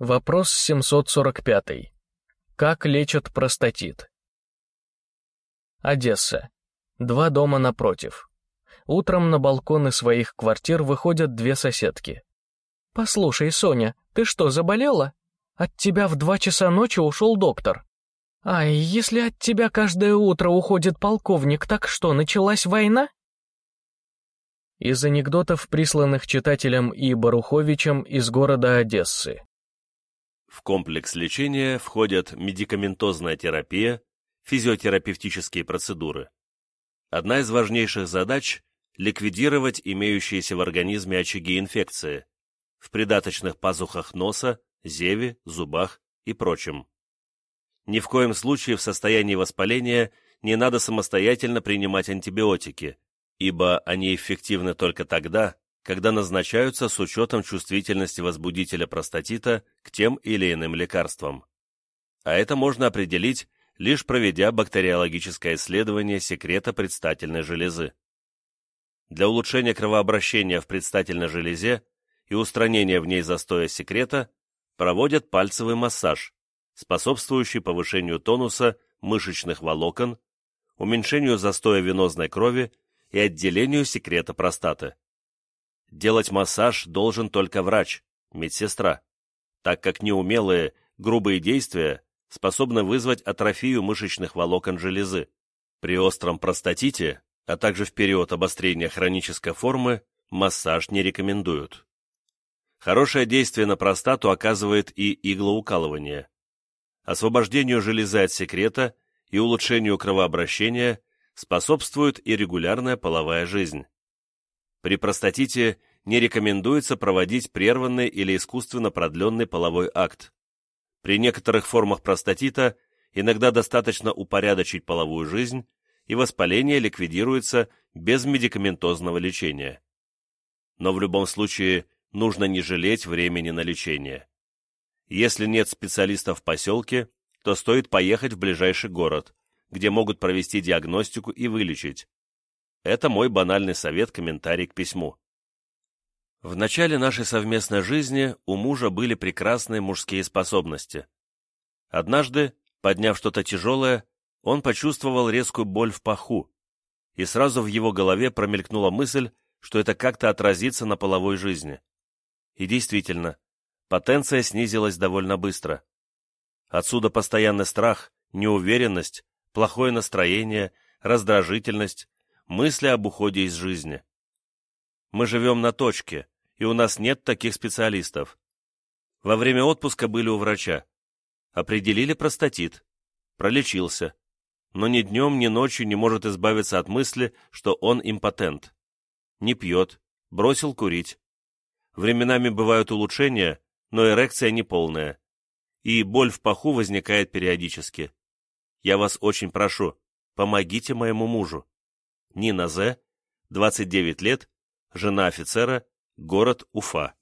Вопрос 745. Как лечат простатит? Одесса. Два дома напротив. Утром на балконы своих квартир выходят две соседки. «Послушай, Соня, ты что, заболела? От тебя в два часа ночи ушел доктор. Ай, если от тебя каждое утро уходит полковник, так что, началась война?» Из анекдотов, присланных читателям и Баруховичем из города Одессы. В комплекс лечения входят медикаментозная терапия, физиотерапевтические процедуры. Одна из важнейших задач – ликвидировать имеющиеся в организме очаги инфекции в придаточных пазухах носа, зеве, зубах и прочем. Ни в коем случае в состоянии воспаления не надо самостоятельно принимать антибиотики, ибо они эффективны только тогда, когда назначаются с учетом чувствительности возбудителя простатита к тем или иным лекарствам. А это можно определить, лишь проведя бактериологическое исследование секрета предстательной железы. Для улучшения кровообращения в предстательной железе и устранения в ней застоя секрета проводят пальцевый массаж, способствующий повышению тонуса мышечных волокон, уменьшению застоя венозной крови и отделению секрета простаты. Делать массаж должен только врач, медсестра, так как неумелые, грубые действия способны вызвать атрофию мышечных волокон железы. При остром простатите, а также в период обострения хронической формы, массаж не рекомендуют. Хорошее действие на простату оказывает и иглоукалывание. Освобождению железы от секрета и улучшению кровообращения способствует и регулярная половая жизнь. При простатите не рекомендуется проводить прерванный или искусственно продленный половой акт. При некоторых формах простатита иногда достаточно упорядочить половую жизнь, и воспаление ликвидируется без медикаментозного лечения. Но в любом случае нужно не жалеть времени на лечение. Если нет специалистов в поселке, то стоит поехать в ближайший город, где могут провести диагностику и вылечить. Это мой банальный совет-комментарий к письму. В начале нашей совместной жизни у мужа были прекрасные мужские способности. Однажды, подняв что-то тяжелое, он почувствовал резкую боль в паху, и сразу в его голове промелькнула мысль, что это как-то отразится на половой жизни. И действительно, потенция снизилась довольно быстро. Отсюда постоянный страх, неуверенность, плохое настроение, раздражительность, мысли об уходе из жизни. Мы живем на точке, и у нас нет таких специалистов. Во время отпуска были у врача. Определили простатит. Пролечился. Но ни днем, ни ночью не может избавиться от мысли, что он импотент. Не пьет, бросил курить. Временами бывают улучшения, но эрекция неполная. И боль в паху возникает периодически. Я вас очень прошу, помогите моему мужу. Нина З., 29 лет, жена офицера, город Уфа.